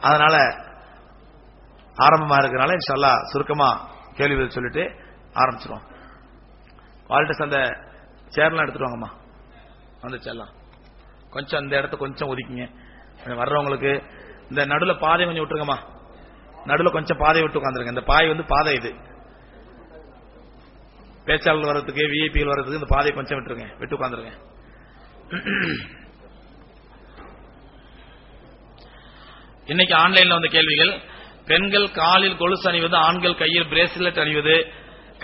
அதனால ஆரம்பமா இருக்கிறனால இன்ஷால்லா சுருக்கமா கேள்வி சொல்லிட்டு ஆரம்பிச்சிருவோம். வால்டஸ் அந்த சேர்லாம் எடுத்துட்டு வாங்கம்மா. வந்துச்செல்லாம் கொஞ்சம் அந்த இடத்த கொஞ்சம் ஒதுக்கிங்க. வர்றவங்களுக்கு இந்த நடுல பாதை கொஞ்சம் விட்டுருங்கம்மா. நடுல கொஞ்சம் பாதை விட்டு உட்காந்துருங்க இந்த பாய் வந்து பாதை இது. பேச்சாளர் வர்றதுக்கு விஐபிகள் வர்றதுக்கு இந்த பாதையை கொஞ்சம் விட்டுருங்க. விட்டு உட்காந்துருங்க இன்னைக்கு ஆன்லைன்ல வந்த கேள்விகள் பெண்கள் காலில் கொலுசு அணிவது ஆண்கள் கையில் பிரேஸ்லெட் அணிவது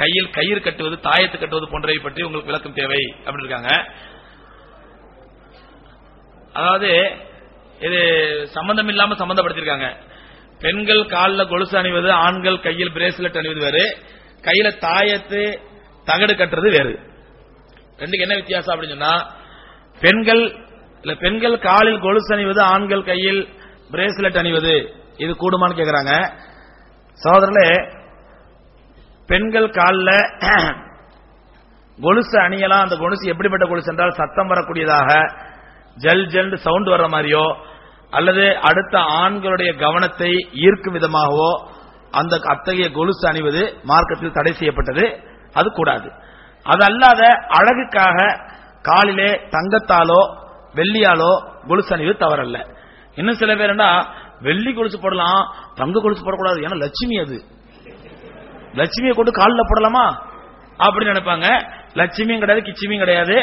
கையில் கயிறு கட்டுவது தாயத்து கட்டுவது போன்றவை பற்றி உங்களுக்கு விளக்கம் தேவை அப்படின்னு இருக்காங்க. அதாவது இது சம்பந்தம் இல்லாம சம்பந்தப்படுத்திருக்காங்க பெண்கள் காலில் கொலுசு அணிவது ஆண்கள் கையில் பிரேஸ்லெட் அணிவது வேறு கையில தாயத்து தகடு கட்டுறது வேறு. ரெண்டுக்கு என்ன வித்தியாசம் அப்படின்னு சொன்னா பெண்கள் இல்ல பெண்கள் காலில் கொலுசு அணிவது ஆண்கள் கையில் பிரேஸ்லெட் அணிவது இது கூடுமான்னு கேக்குறாங்க. சகோதரர்களே பெண்கள் காலில் கொலுசு அணியலாம். அந்த கொலுசு எப்படிப்பட்ட கொலுசு என்றால் சத்தம் வரக்கூடியதாக ஜல் ஜல் சவுண்ட் வர்ற மாதிரியோ அல்லது அடுத்த ஆண்களுடைய கவனத்தை ஈர்க்கும் விதமாகவோ அந்த அத்தகைய கொலுசு அணிவது மார்க்கத்தில் தடை செய்யப்பட்டது. அது கூடாது. அது அல்லாத அழகுக்காக காலிலே தங்கத்தாலோ வெள்ளியாலோ கொலுசு அணிவது தவறல்ல. இன்னும் சில பேர்னா வெள்ளி கொலுசு போடலாம் தங்க கொலுசு போடக்கூடாது. ஏன்னா லட்சுமி அது. லட்சுமியை கொண்டு காலில் போடலாமா? அப்படின்னு நினைப்பாங்க. லட்சுமியும் கிடையாது கிச்சுமியும் கிடையாது.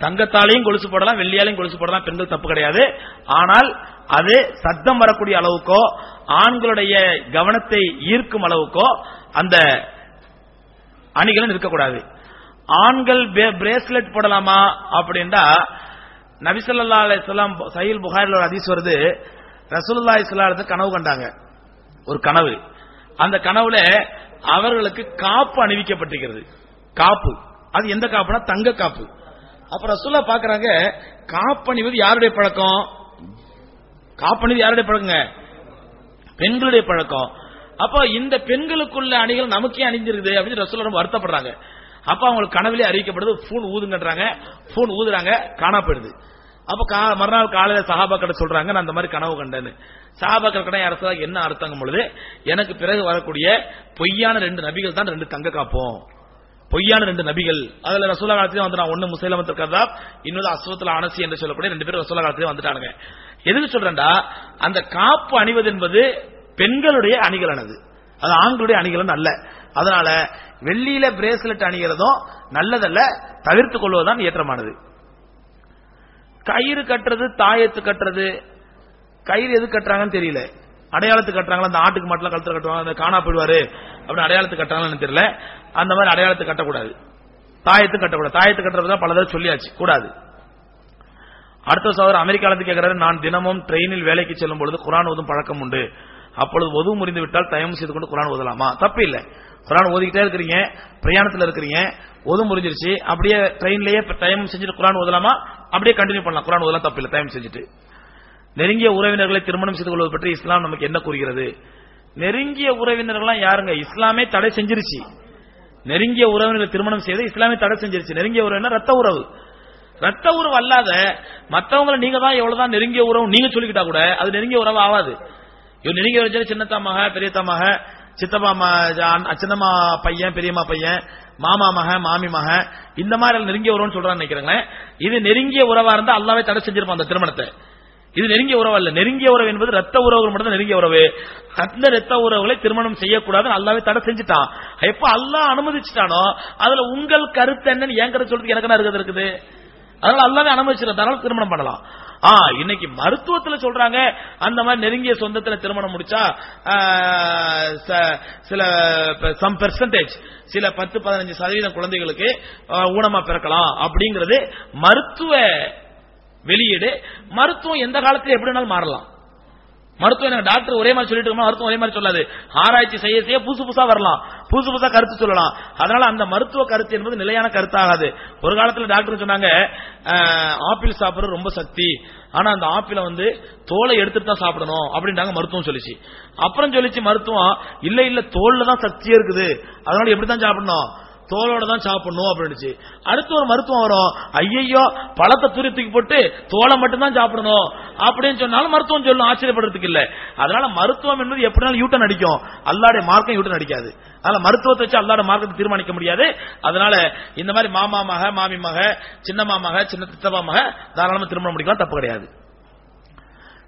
தங்கத்தாலையும் கொலுசு போடலாம் வெள்ளியாலையும் கொலுசு போடலாம் பெண்கள் தப்பு கிடையாது. ஆனால் அது சத்தம் வரக்கூடிய அளவுக்கோ ஆண்களுடைய கவனத்தை ஈர்க்கும் அளவுக்கோ அந்த அணிகளும் இருக்கக்கூடாது ஆண்கள் பிரேஸ்லெட் போடலாமா அப்படின்னா நபிசல்லா அலிஸ்லாம் சஹில் புகாரில் ஒரு அதிஸ் வருது. ரசூல்லா இஸ்லாத்து கனவு கண்டாங்க. ஒரு கனவு. அந்த கனவுல அவர்களுக்கு காப்பு அணிவிக்கப்பட்டிருக்கிறது. காப்பு. அது எந்த காப்புனா தங்க காப்பு. அப்ப ரசூல்லா பாக்குறாங்க காப்பு அணிவது யாருடைய பழக்கம்? காப்பு அணிவது யாருடைய பழக்கங்க? பெண்களுடைய பழக்கம். அப்ப இந்த பெண்களுக்குள்ள அணிகள் நமக்கே அணிஞ்சிருக்குது அப்படின்னு ரசூல்லா ரொம்ப வருத்தப்படுறாங்க. அப்ப அவங்களுக்கு கனவுலேயே அறிவிக்கப்படுது போன் ஊதுங்கன்றாங்க. போன் ஊதுறாங்க. காணா போயிடுது. அப்ப மறுநாள் காலையில சஹாபாக்கிட்ட சொல்றாங்க நான் அந்த மாதிரி கனவு கண்டேன்னு. சஹாபாக்கள் கடை அரசா என்ன அர்த்தங்கும் பொழுது எனக்கு பிறகு வரக்கூடிய பொய்யான ரெண்டு நபிகள் தான் ரெண்டு தங்க காப்போம். பொய்யான ரெண்டு நபிகள். அதுல ரசூலா காலத்திலே வந்து நான் ஒண்ணு முசைலமத்தில் கதாப் இன்னொரு அசுவத்துல அனசி என்று சொல்லக்கூடிய ரெண்டு பேரும் ரசூலா காலத்திலே வந்துட்டானுங்க. எதுக்கு சொல்றேன்டா அந்த காப்பு அணிவது என்பது பெண்களுடைய அணிகலானது அது ஆண்களுடைய அணிகலன் அல்ல. அதனால வெள்ளியில பிரேஸ்லெட் அணிகிறதும் நல்லதல்ல தவிர்த்து கொள்வதுதான் ஏற்றமானது. கயிறு கட்டுறது தாயத்து கட்டுறது. கயிறு எது கட்டுறாங்கன்னு தெரியல. அடையாளத்து கட்டுறாங்களா? அந்த ஆட்டுக்கு மட்டும் கழுத்துல கட்டுவாங்க அந்த காணா போயிடுவாரு. அப்படின்னு அடையாளத்து கட்டுறாங்கன்னு தெரியல. அந்த மாதிரி அடையாளத்து கட்டக்கூடாது. தாயத்து கட்டக்கூடாது. தாயத்து கட்டுறது பல தடவை சொல்லியாச்சு. கூடாது. அடுத்த சோதரர் அமெரிக்காலத்து கேட்கிறாரு நான் தினமும் ட்ரெயினில் வேலைக்கு செல்லும் பொழுது குரான் ஓதும் பழக்கம் உண்டு. அப்பொழுது ஒது முறிந்து விட்டால் தயம் செய்து கொண்டு குரான் ஓதலாமா? தப்பு இல்ல. குரான் ஓதிக்கிட்டே இருக்கிறீங்க பிரயாணத்தில் இருக்கிறீங்க ஒது முறிஞ்சிருச்சு. அப்படியே ட்ரெயின்லயே டைம் செஞ்சுட்டு குரான் ஓதலாமா? அப்படியே கண்டினியூ பண்ணலாம். குரான் ஓதலாம் தப்பு இல்ல. டைம் செஞ்சுட்டு. நெருங்கிய உறவினர்களை திருமணம் செய்து கொள்வது பற்றி இஸ்லாம் நமக்கு என்ன கூறுகிறது? நெருங்கிய உறவினர்கள்லாம் யாருங்க? இஸ்லாமே தடை செஞ்சிருச்சு. நெருங்கிய உறவினர்களை திருமணம் செய்து இஸ்லாமே தடை செஞ்சிருச்சு. நெருங்கிய உறவினர் ரத்த உறவு. ரத்த உறவு அல்லாத மற்றவங்களை நீங்க தான் எவ்வளவுதான் நெருங்கிய உறவு நீங்க சொல்லிக்கிட்டா கூட அது நெருங்கிய உறவு ஆகாது இவர் நெருங்கிய வச்சு சின்னத்தா மக சித்தப்பா சின்னம்மா பையன் பெரியம்மா பையன் மாமா மக மாமி மக இந்த மாதிரி நெருங்கிய உறவுன்னு சொல்றான்னு நினைக்கிறேங்களேன். இது நெருங்கிய உறவா இருந்தா அல்லாவே தடை செஞ்சிருப்பான் அந்த திருமணத்தை. இது நெருங்கிய உறவு அல்ல நெருங்கிய உறவு என்பது ரத்த உறவுகள் மட்டும் நெருங்கிய உறவு. அந்த ரத்த உறவுகளை திருமணம் செய்யக்கூடாது அல்லாவே தடை செஞ்சுட்டான். எப்ப அல்லா அனுமதிச்சுட்டானோ அதுல உங்கள் கருத்து என்னன்னு என் கருத்து சொல்றதுக்கு எனக்கு என்ன இருக்குது இருக்குது? அதனால அல்லாவே அனுமதிச்சிருந்தனால திருமணம் பண்ணலாம். ஆ இன்னைக்கு மருத்துவத்துல சொல்றாங்க. அந்த மாதிரி நெருங்கிய சொந்தத்துல திருமணம் முடிச்சா சில சம் பெர்சன்டேஜ் சில பத்து பதினஞ்சு சதவீதம் குழந்தைகளுக்கு ஊனமா பிறக்கலாம் அப்படிங்கிறது மருத்துவ வெளியீடு. மருத்துவம் எந்த காலத்தில் எப்படினாலும் மாறலாம். மருத்துவம் டாக்டர் ஒரே மாதிரி சொல்லிட்டு மருத்துவம் ஒரே மாதிரி சொல்லாது. ஆராய்ச்சி செய்ய செய்ய புதுசு புதுசா வரலாம். புதுசு புதுசா கருத்து சொல்லலாம். அதனால அந்த மருத்துவ கருத்து என்பது நிலையான கருத்தாகாது. ஒரு காலத்துல டாக்டர் சொன்னாங்க ஆப்பிள் சாப்பிடுறது ரொம்ப சக்தி. ஆனா அந்த ஆப்பிள வந்து தோலை எடுத்துட்டு தான் சாப்பிடணும். அப்படின்றாங்க மருத்துவம் சொல்லிச்சு. அப்புறம் சொல்லிச்சு மருத்துவம் இல்ல இல்ல தோல்ல தான் சக்தியே இருக்குது. அதனால எப்படி தான் சாப்பிடணும்? தோலோட தான் சாப்பிடணும் அப்படின்னுச்சு. அடுத்து ஒரு மருத்துவம் வரும். ஐயையோ பழத்தை தூரி தூக்கி போட்டு தோலை மட்டும் தான் சாப்பிடணும் அப்படின்னு சொன்னாலும் மருத்துவம் சொல்லணும் ஆச்சரியப்படுறதுக்கு இல்ல. அதனால மருத்துவம் என்பது எப்படினாலும் யூட்டன் அடிக்கும். அல்லாடைய மார்க்கம் யூட்டன் அடிக்காது. அதனால மருத்துவத்தை வச்சு அல்லாட மார்க்கத்தை தீர்மானிக்க முடியாது. அதனால இந்த மாதிரி மாமா மக மாமி மக சின்ன மாமக சின்ன சித்தப்பா மக தாராளமா திருமணம் முடிக்கலாம் தப்பு கிடையாது.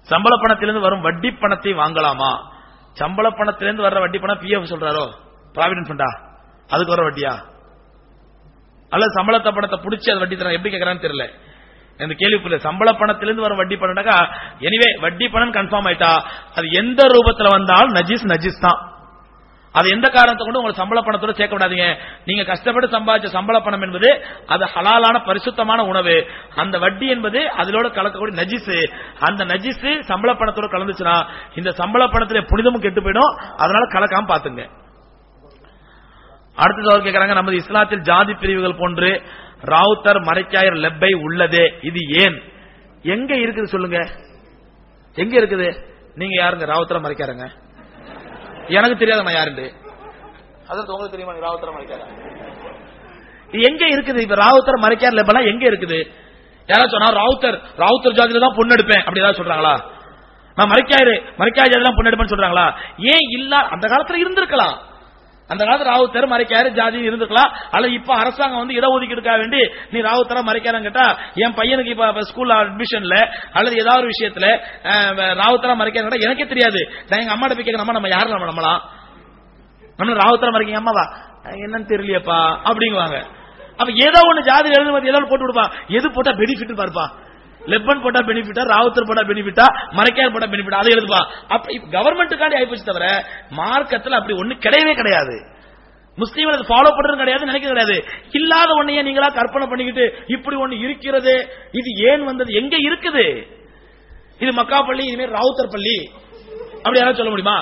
சம்பள பணத்திலிருந்து வரும் வட்டி பணத்தை வாங்கலாமா? சம்பள பணத்திலிருந்து வர்ற வட்டி பணம் பிஎஃப் சொல்றாரோ? பிராவிடன் ஃபண்டா அதுக்கு வர வட்டியா? அல்லது சம்பளத்தை பணத்தை பிடிச்சி அது வட்டி தரேன். எப்படி கேட்கறான்னு தெரியல. இந்த கேள்வி சம்பள பணத்திலிருந்து வர வட்டி பணம்னாக்கா எனிவே வட்டி பணம் கன்ஃபார்ம் ஆயிட்டா. அது எந்த ரூபத்துல வந்தாலும் நஜீஸ் நஜீஸ் தான். அது எந்த காரணத்தை கொண்டு உங்களை சம்பள பணத்தோட சேர்க்க விடாதீங்க. நீங்க கஷ்டப்பட்டு சம்பாதிச்ச சம்பள பணம் என்பது அது ஹலாலான பரிசுத்தமான உணவு. அந்த வட்டி என்பது அதிலோட கலக்கக்கூடிய நஜிஸ். அந்த நஜிஸ் சம்பள பணத்தோடு கலந்துச்சுன்னா இந்த சம்பள பணத்திலே புனிதமும் கெட்டு போயிடும். அதனால கலக்காம பாத்துங்க அடுத்தது அவர் கேட்கறாங்க நமது இஸ்லாத்தில் ஜாதி பிரிவுகள் போன்று ராவுத்தர் மறைக்காயர் லெப்பை உள்ளதே இது ஏன்? எங்க இருக்குது சொல்லுங்க? எங்க இருக்குது? நீங்க யாருங்க? ராவுத்தர மறைக்காருங்க? எனக்கு தெரியாத நான் யாருண்டு உங்களுக்கு தெரியுமா ராவுத்தர மறைக்கார இது எங்க இருக்குது? இப்ப ராவுத்தர் மறைக்கார் லெப்பெல்லாம் எங்க இருக்குது? யாராவது சொன்னா ராவுத்தர் ராவுத்தர் ஜாதியில தான் பொண்ணு எடுப்பேன் அப்படி ஏதாவது சொல்றாங்களா? நான் மறைக்காயிரு மறைக்காய் ஜாதியில தான் பொண்ணு எடுப்பேன்னு சொல்றாங்களா? ஏன் இல்ல அந்த காலத்துல இருந்திருக்கலாம். அந்த காலத்துல ராவுத்தர் மறைக்காரு ஜாதி இருந்துக்கலாம். அல்லது இப்ப அரசாங்கம் வந்து இடஒதுக்கீடுக்காக வேண்டி நீ ராவுத்தரா மறைக்காரன் கேட்டா என் பையனுக்கு இப்ப ஸ்கூல் அட்மிஷன்ல அல்லது ஏதாவது ஒரு விஷயத்துல ராவுத்தர ராவுத்தரா மறைக்காரன் எனக்கே தெரியாது. நான் எங்க அம்மாட்ட போய் கேட்கணும் அம்மா நம்ம யாரும் நம்ம நம்பலாம் நம்ம ராவுத்தர மறைக்க அம்மாவா? என்னன்னு தெரியலையப்பா அப்படிங்குவாங்க. அப்ப ஏதோ ஒண்ணு ஜாதி எழுதுவது ஏதோ போட்டு விடுப்பா. எது போட்டா பெனிஃபிட் பாருப்பா. லெப்பன் போட்டா பெனிஃபிட்டா ராவுத்தர் போட்டா பெனிஃபிட்டா மறைக்கார் போட்டா பெனிஃபிட் அதை எழுதுப்பா அப்படி கவர்மெண்ட்டுக்காண்டி ஆயிப்போச்சு தவிர மார்க்கத்தில் அப்படி ஒண்ணு கிடையவே கிடையாது. முஸ்லீம்கள் அதை ஃபாலோ பண்றது கிடையாது நினைக்க கிடையாது. இல்லாத ஒன்னையே நீங்களா கற்பனை பண்ணிக்கிட்டு இப்படி ஒண்ணு இருக்கிறது இது ஏன் வந்தது எங்க இருக்குது? இது மக்கா பள்ளி இனிமேல் ராவுத்தர் பள்ளி. அப்படி யாராவது சொல்ல முடியுமா?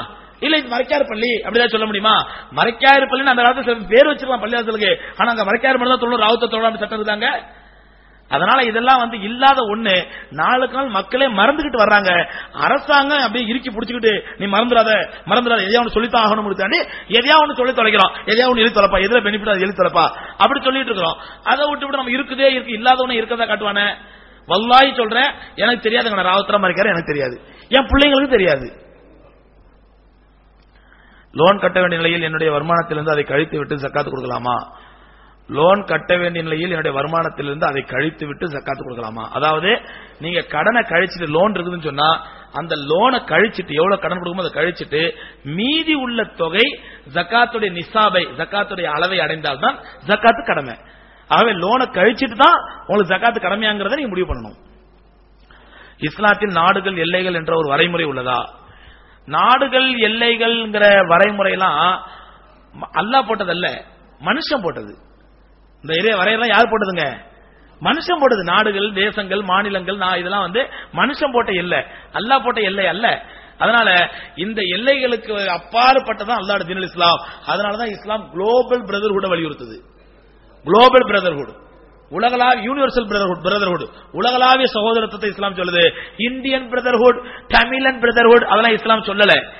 இல்ல இது மறைக்கார் பள்ளி. அப்படிதான் சொல்ல முடியுமா? மறைக்கார் பள்ளி அந்த காலத்துல சில பேர் வச்சிருக்கலாம் பள்ளியாசலுக்கு ஆனா அங்க மறைக்கார் மட்டும் தான் சொல்லணும் ராவுத்தர் தொழிலாளர் சட்டம் இருந்தாங்க அதனால இதெல்லாம் வந்து இல்லாத ஒண்ணு. நாளுக்கு நாள் மக்களே மறந்துகிட்டு வர்றாங்க. அரசாங்கம் அப்படியே இறுக்கி புடிச்சுக்கிட்டு நீ மறந்துடாத மறந்துடாத எதையா ஒன்று சொல்லித்தான் ஆகணும் தாண்டி எதையா ஒன்று சொல்லி தொலைக்கிறோம். எதையா ஒன்று எழுதி தொலைப்பா. எதுல பெனிஃபிட் அது எழுதி தொலைப்பா. அப்படி சொல்லிட்டு இருக்கிறோம். அதை விட்டு விட்டு நம்ம இருக்குதே இருக்கு இல்லாத ஒண்ணு இருக்கதா காட்டுவானே. வல்லாய் சொல்றேன். எனக்கு தெரியாதுங்க நான் ராவத்தரமா இருக்காரு எனக்கு தெரியாது. என் பிள்ளைங்களுக்கு தெரியாது. லோன் கட்ட வேண்டிய நிலையில் என்னுடைய வருமானத்திலிருந்து அதை கழித்து விட்டு சக்காத்து கொடுக்கலாமா? லோன் கட்ட வேண்டிய நிலையில் என்னுடைய வருமானத்திலிருந்து அதை கழித்து விட்டு ஜக்காத்து கொடுக்கலாமா? அதாவது நீங்க கடனை கழிச்சிட்டு லோன் இருக்குதுன்னு சொன்னா அந்த லோனை கழிச்சிட்டு எவ்வளவு கடன் கொடுக்குமோ அதை கழிச்சிட்டு மீதி உள்ள தொகை ஜக்காத்துடைய நிசாபை ஜக்காத்துடைய அளவை அடைந்தால்தான் ஜக்காத்து கடமை. ஆகவே லோனை கழிச்சிட்டு தான் உங்களுக்கு ஜக்காத்து கடமையாங்கிறத நீங்க முடிவு பண்ணணும். இஸ்லாத்தில் நாடுகள் எல்லைகள் என்ற ஒரு வரைமுறை உள்ளதா? நாடுகள் எல்லைகள்ங்கிற வரைமுறையெல்லாம் அல்லாஹ் போட்டதல்ல மனுஷன் போட்டது. இந்த ஏரியா வரையெல்லாம் யார் போட்டதுங்க? மனுஷன் போட்டது. நாடுகள் தேசங்கள் மாநிலங்கள் நான் இதெல்லாம் வந்து மனுஷன் போட்ட எல்லை. அல்லாஹ் போட்ட எல்லை அல்ல. அதனால இந்த எல்லைகளுக்கு அப்பாற்பட்டதான் அல்லாட தினல் இஸ்லாம். அதனாலதான் இஸ்லாம் குளோபல் பிரதர்ஹுட வலியுறுத்துது. Global brotherhood. உலகளாவிய யூனிவர்சல் பிரதர்ஹுட் பிரதர்ஹுட் உலகளாவிய சகோதரத்துவத்தை இஸ்லாம் சொல்லுது. இந்தியன் பிரதர்ஹுட் தமிழன் பிரதர்ஹுட் அதெல்லாம் இஸ்லாம் சொல்லல.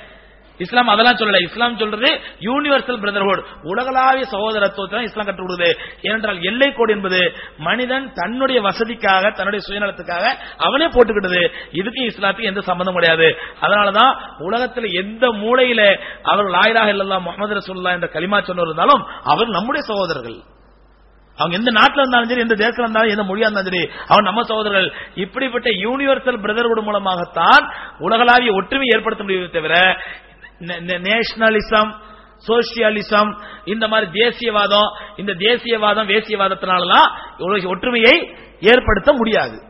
இஸ்லாம் அதெல்லாம் சொல்லல. இஸ்லாம் சொல்றது யூனிவர்சல் பிரதர்ஹுட் உலகளாவிய சகோதரத்துவத்தை இஸ்லாம் கற்றுக் கொடுக்குது. ஏனென்றால் எல்லை கோடு என்பது மனிதன் தன்னுடைய வசதிக்காக தன்னுடைய சுயநலத்துக்காக அவனே போட்டுக்கிட்டது. இதுக்கு இஸ்லாத்துக்கு எந்த சம்பந்தம் கிடையாது. அதனாலதான் உலகத்தில் எந்த மூலையில அவர்கள் ஆயிராக இல்லல்லாம் முகமது ரசூல்லா என்ற கலிமா சொன்னவர் இருந்தாலும் அவர் நம்முடைய சகோதரர்கள். அவங்க எந்த நாட்டில் இருந்தாலும் சரி எந்த தேசத்தில் இருந்தாலும் எந்த மொழியா இருந்தாலும் சரி அவன் நம்ம சகோதரர்கள். இப்படிப்பட்ட யூனிவர்சல் பிரதர்வுட் மூலமாகத்தான் உலகளாவிய ஒற்றுமை ஏற்படுத்த முடியுமே தவிர நேஷனலிசம் சோசியலிசம் இந்த மாதிரி தேசியவாதம் இந்த தேசியவாதம் வேசியவாதத்தினாலலாம் ஒற்றுமையை ஏற்படுத்த முடியாது.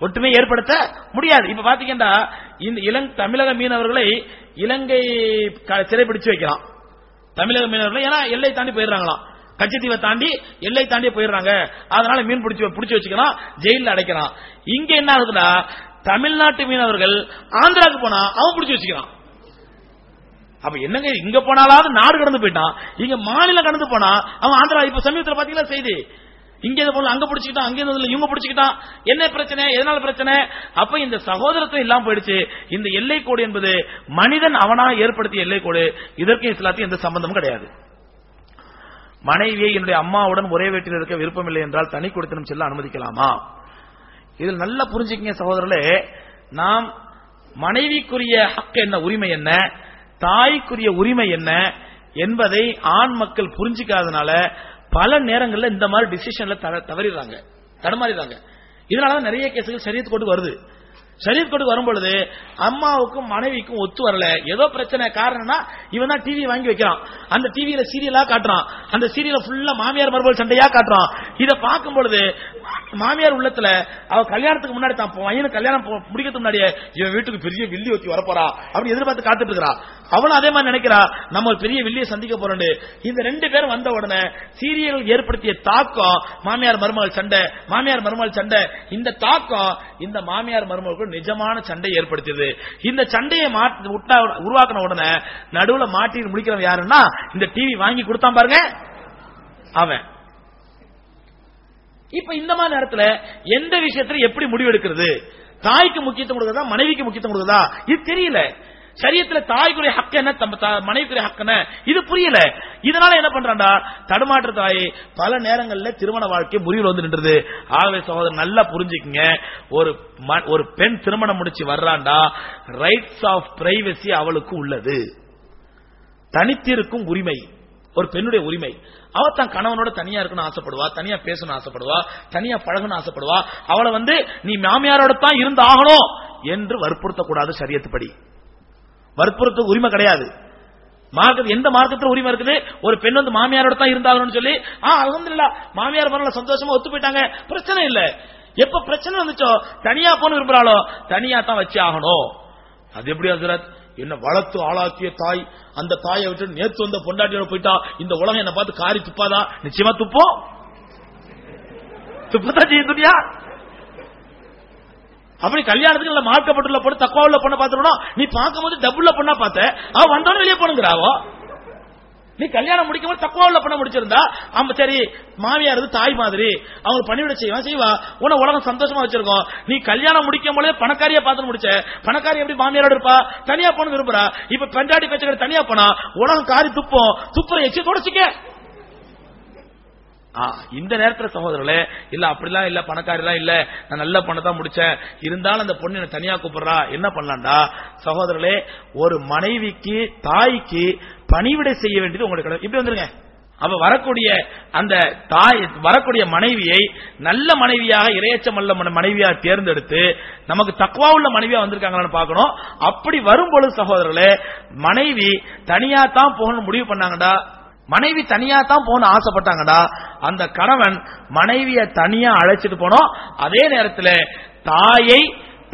ஒற்றுமை ஏற்படுத்த முடியாது. இப்ப பாத்தீங்கன்னா இந்த இலங் தமிழக மீனவர்களை இலங்கை க- வைக்கலாம். தமிழக மீனவர்கள் ஏன்னா எல்லை தாண்டி போயிடுறாங்களாம். கச்சத்தீவை தாண்டி எல்லை தாண்டி போயிடுறாங்க. அதனால மீன் பிடிச்சி பிடிச்சி வச்சுக்கலாம் ஜெயில அடைக்கலாம். இங்க என்ன ஆகுதுன்னா தமிழ்நாட்டு மீனவர்கள் ஆந்திராவுக்கு போனா அவன் பிடிச்சி வச்சுக்கிறான் அப்ப என்னங்க இங்க போனாலாவது நாடு கடந்து போயிட்டான் இங்க மாநிலம் கடந்து போனா அவன் ஆந்திரா இப்ப சமீபத்தில் பாத்தீங்களா செய்தி? இங்க இது போல அங்க பிடிச்சிக்கிட்டான் அங்க இருந்ததுல இவங்க பிடிச்சிக்கிட்டான் என்ன பிரச்சனை எதனால பிரச்சனை? அப்ப இந்த சகோதரத்துவம் இல்லாம போயிடுச்சு. இந்த எல்லை கோடு என்பது மனிதன் அவனா ஏற்படுத்திய எல்லை கோடு இதற்கும் இஸ்லாத்தையும் எந்த சம்பந்தமும் கிடையாது. மனைவியை என்னுடைய அம்மாவுடன் ஒரே வீட்டில் இருக்க விருப்பமில்லை என்றால் தனி கொடுத்தனம் செல்ல அனுமதிக்கலாமா? இதில் நல்லா புரிஞ்சுக்கங்க சகோதரர்களே நாம் மனைவிக்குரிய ஹக்கு என்ன உரிமை என்ன? தாய்க்குரிய உரிமை என்ன என்பதை ஆண் மக்கள் புரிஞ்சுக்காதனால பல நேரங்களில் இந்த மாதிரி டிசிஷன்ல தவறிடுறாங்க. தடுமாறிடுறாங்க. இதனாலதான் நிறைய கேசுகள் சரியத்து கொண்டு வருது. சரீர் கொண்டு வரும்பொழுது அம்மாவுக்கும் மனைவிக்கும் ஒத்து வரல. ஏதோ பிரச்சனை காரணம்னா இவன் தான் டிவி வாங்கி வைக்கிறான். அந்த டிவியில சீரியலா காட்டுறான். அந்த சீரியல ஃபுல்லா மாமியார் மறுபடியும் சண்டையா காட்டுறான். இதை பார்க்கும் பொழுது மாமியார் உள்ளத்துல அவ கல்யாணத்துக்கு முன்னாடி தான் பையனு கல்யாணம் போ- முடிக்கிறதுக்கு முன்னாடியே இவன் வீட்டுக்கு பெரிய வில்லி ஒத்தி வரப்போறா அப்படின்னு எதிர்பார்த்து காத்துட்டு இருக்கிறா. அவளும் அதே மாதிரி நினைக்கிறா நம்ம ஒரு பெரிய வில்லியை சந்திக்க போறோம் இந்த ரெண்டு பேரும் வந்த உடனே சீரியல் ஏற்படுத்திய தாக்கம் மாமியார் மருமகள் சண்டை மாமியார் மருமகள் சண்டை. இந்த தாக்கம் இந்த மாமியார் மருமகளுக்கு நிஜமான சண்டை ஏற்படுத்தியது. இந்த சண்டையை உருவாக்கின உடனே நடுவுல மாட்டி முடிக்கிறவன் யாருன்னா இந்த டிவி வாங்கி கொடுத்தான் பாருங்க அவன். இப்ப இந்த மாதிரி நேரத்துல எந்த விஷயத்துல எப்படி முடிவெடுக்கிறது? தாய்க்கு முக்கியத்துவம் கொடுக்குறதா மனைவிக்கு முக்கியத்துவம் கொடுக்குறதா? இது தெரியல. சரியத்துல தாய்க்குரிய ஹக்க என்ன தா- மனைவிக்குரிய ஹக்க என்ன? இது புரியல. இதனால என்ன பண்றாண்டா தடுமாற்ற தாய் பல நேரங்கள்ல திருமண வாழ்க்கை முறிவில் வந்து நின்றது. ஆகவே சகோதரர் நல்லா புரிஞ்சுக்குங்க. ஒரு ம- ஒரு பெண் திருமணம் முடிச்சு வர்றாண்டா ரைட்ஸ் ஆஃப் பிரைவசி அவளுக்கு உள்ளது. தனித்திருக்கும் உரிமை. ஒரு பெண்ணுடைய உரிமை. அவ தன் கணவனோட தனியா இருக்கணும்னு ஆசைப்படுவா தனியா பேசணும்னு ஆசைப்படுவா தனியா பழகணும்னு ஆசைப்படுவா. அவளை வந்து நீ மாமியாரோட தான் இருந்து ஆகணும் என்று வற்புறுத்தக்கூடாது சரியத்துப்படி. வற்புறுத்த உரிமை கிடையாது. மார்க்கத்து எந்த மார்க்கத்துல உரிமை இருக்குது? ஒரு பெண் வந்து மாமியாரோட தான் இருந்தாகணும்னு சொல்லி ஆ அல்ஹம்துலில்லாஹ் மாமியார் பரவாயில்ல சந்தோஷமா ஒத்து போயிட்டாங்க பிரச்சனை இல்ல. எப்ப பிரச்சனை வந்துச்சோ? தனியா போன விரும்புறாளோ? தனியா தான் வச்சு ஆகணும். அது எப்படி ஹசரத்? என்ன வளர்த்து ஆளாக்கிய தாய் அந்த தாயை விட்டு நேத்து வந்த பொண்டாட்டியோட போயிட்டா இந்த உலகம் என்ன பார்த்து காரி துப்பாதா? நிச்சயமா துப்போம் துப்பதான் செய்யும் துணியா அப்படி கல்யாணத்துக்கு மார்க்கப்பட்டுள்ள பொண்ணு தக்குவா உள்ள பொண்ணை பார்த்துருவோம் நீ பார்க்கும்போது டபுள்ல பொண்ணா பார்த்த. அவ வந்தோடனே வெளியே போனுங்கிறாவோ நீ கல்யாணம் முடிக்கும் போது தக்குவா உள்ள முடிச்சிருந்தா ஆமா சரி மாமியார் தாய் மாதிரி. அவங்க பணிவிட செய்வா செய்வா. உன உலகம் சந்தோஷமா வச்சிருக்கோம். நீ கல்யாணம் முடிக்கும் போதே பணக்காரியா பார்த்து முடிச்ச. பணக்காரி எப்படி மாமியாரோட இருப்பா? தனியா போன விரும்புறா. இப்ப பெண்டாடி பேச்சுக்கிட்ட தனியா போனா உலகம் காரி துப்போம். துப்புற எச்சி தொடச்சிக்க இந்த நேரத்துல சகோதரர்களே இல்ல அப்படிலாம் இல்ல பணக்காரிலாம் இல்ல நான் நல்ல பொண்ணை தான் முடிச்சேன். இருந்தாலும் அந்த பொண்ணு என்ன தனியா கூப்பிடுறா என்ன பண்ணலாம்டா? சகோதரர்களே ஒரு மனைவிக்கு தாய்க்கு பணிவிடை செய்ய வேண்டியது உங்களுக்கு இப்படி வந்துருங்க. அவ வரக்கூடிய அந்த தாய் வரக்கூடிய மனைவியை நல்ல மனைவியாக இரையச்சம் அல்ல மனைவியாக தேர்ந்தெடுத்து நமக்கு தக்குவா உள்ள மனைவியா வந்திருக்காங்களான்னு பார்க்கணும். அப்படி வரும்பொழுது சகோதரர்களே மனைவி தனியா தான் போகணும்னு முடிவு பண்ணாங்கடா. மனைவி தனியா தான் போகணும் ஆசைப்பட்டாங்கடா. அந்த கணவன் மனைவிய தனியா அழைச்சிட்டு போனோம். அதே நேரத்தில் தாயை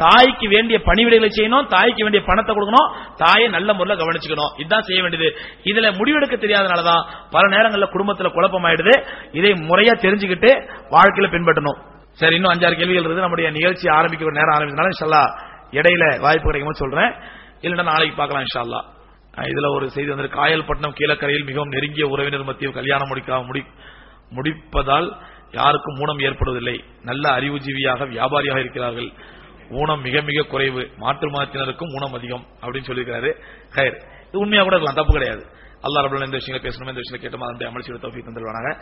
தாய்க்கு வேண்டிய பணிவிடைகளை செய்யணும் தாய்க்கு வேண்டிய பணத்தை கொடுக்கணும் தாயை நல்ல முறையில் கவனிச்சுக்கணும். இதுதான் செய்ய வேண்டியது. இதுல முடிவெடுக்க தெரியாதனாலதான் பல நேரங்களில் குடும்பத்தில் குழப்பம் ஆயிடுது இதை முறையா தெரிஞ்சுக்கிட்டு வாழ்க்கையில பின்பற்றணும். சரி இன்னும் அஞ்சாறு கேள்விகள் இருக்கு நம்முடைய நிகழ்ச்சி ஆரம்பிக்க ஒரு நேரம் ஆரம்பிச்சனால இன்ஷால்லா இடையில வாய்ப்பு கிடைக்கும் சொல்றேன். இல்லைன்னா நாளைக்கு பார்க்கலாம் இன்ஷால்லா இதுல ஒரு செய்தி வந்து காயல்பட்டினம் கீழக்கரையில் மிகவும் நெருங்கிய உறவினர் மத்தியில் கல்யாணம் முடிக்க முடி முடிப்பதால் யாருக்கும் ஊனம் ஏற்படுவதில்லை. நல்ல அறிவுஜீவியாக வியாபாரியாக இருக்கிறார்கள். ஊனம் மிக மிக குறைவு. மாற்று மதத்தினருக்கும் ஊனம் அதிகம் அப்படின்னு சொல்லியிருக்கிறாரு. ஹயர் இது உண்மையா கூட இருக்கலாம். தப்பு கிடையாது. அல்லா ரபுல்லா இந்த விஷயங்களை பேசணும் இந்த விஷயங்களை கேட்டோம்? மாதிரி அமல் செய்ய